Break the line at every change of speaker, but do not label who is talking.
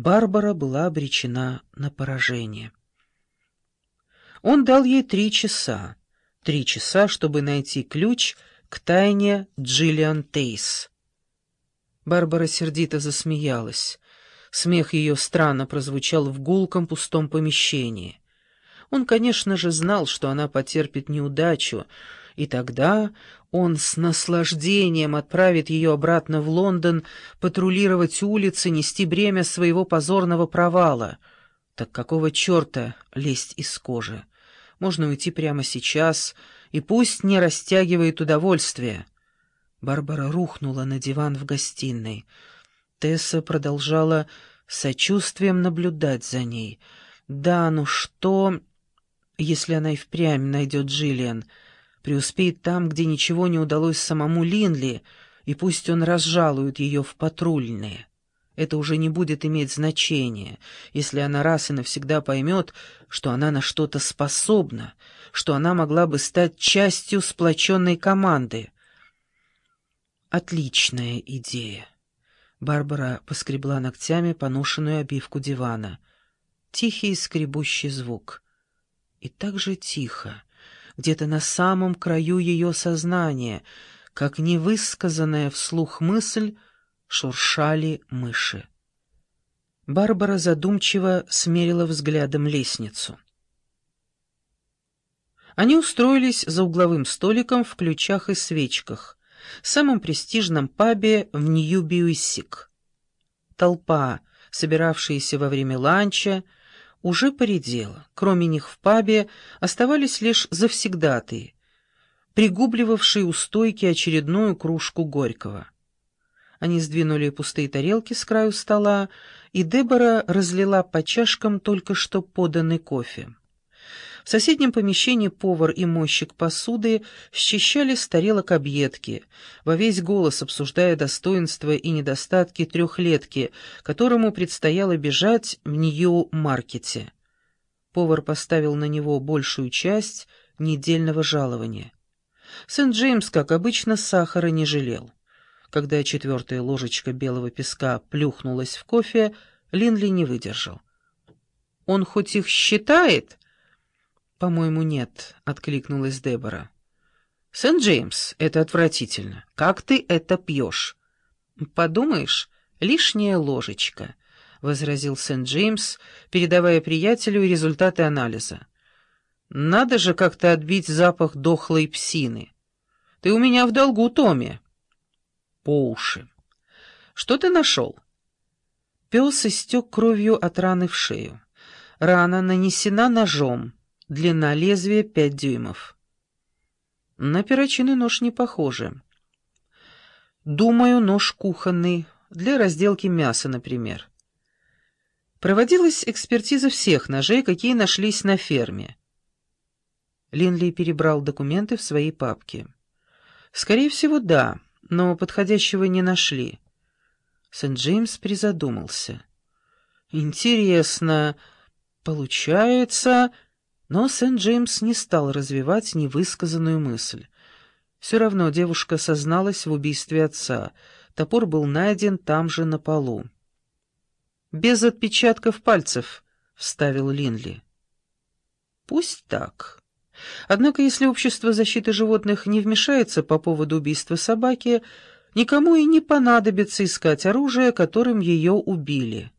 Барбара была обречена на поражение. Он дал ей три часа. Три часа, чтобы найти ключ к тайне Джиллиан Тейс. Барбара сердито засмеялась. Смех ее странно прозвучал в гулком пустом помещении. Он, конечно же, знал, что она потерпит неудачу, и тогда он с наслаждением отправит ее обратно в Лондон патрулировать улицы, нести бремя своего позорного провала. Так какого черта лезть из кожи? Можно уйти прямо сейчас, и пусть не растягивает удовольствие. Барбара рухнула на диван в гостиной. Тесса продолжала сочувствием наблюдать за ней. «Да, ну что, если она и впрямь найдет Джиллиан?» Преуспеет там, где ничего не удалось самому Линли, и пусть он разжалует ее в патрульные. Это уже не будет иметь значения, если она раз и навсегда поймет, что она на что-то способна, что она могла бы стать частью сплоченной команды. Отличная идея. Барбара поскребла ногтями поношенную обивку дивана. Тихий скребущий звук. И так же тихо, где-то на самом краю ее сознания, как невысказанная вслух мысль, шуршали мыши. Барбара задумчиво смерила взглядом лестницу. Они устроились за угловым столиком в ключах и свечках, самом престижном пабе в Нью-Бьюиссик. Толпа, собиравшаяся во время ланча, уже поредела. Кроме них в пабе оставались лишь завсегдатые, пригубливавшие у стойки очередную кружку горького. Они сдвинули пустые тарелки с краю стола, и Дебора разлила по чашкам только что поданный кофе. В соседнем помещении повар и мойщик посуды счищали с тарелок объедки, во весь голос обсуждая достоинства и недостатки трехлетки, которому предстояло бежать в Нью-Маркете. Повар поставил на него большую часть недельного жалования. Сент-Джеймс, как обычно, сахара не жалел. Когда четвертая ложечка белого песка плюхнулась в кофе, Линли не выдержал. «Он хоть их считает?» «По-моему, нет», — откликнулась Дебора. «Сент-Джеймс, это отвратительно. Как ты это пьешь?» «Подумаешь, лишняя ложечка», — возразил Сент-Джеймс, передавая приятелю результаты анализа. «Надо же как-то отбить запах дохлой псины. Ты у меня в долгу, Томми». «По уши». «Что ты нашел?» Пес истек кровью от раны в шею. Рана нанесена ножом. Длина лезвия пять дюймов. На перочинный нож не похоже. Думаю, нож кухонный, для разделки мяса, например. Проводилась экспертиза всех ножей, какие нашлись на ферме. Линли перебрал документы в своей папке. Скорее всего, да, но подходящего не нашли. Сент-Джеймс призадумался. Интересно, получается... Но Сент-Джеймс не стал развивать невысказанную мысль. Все равно девушка созналась в убийстве отца. Топор был найден там же на полу. «Без отпечатков пальцев», — вставил Линли. «Пусть так. Однако, если общество защиты животных не вмешается по поводу убийства собаки, никому и не понадобится искать оружие, которым ее убили».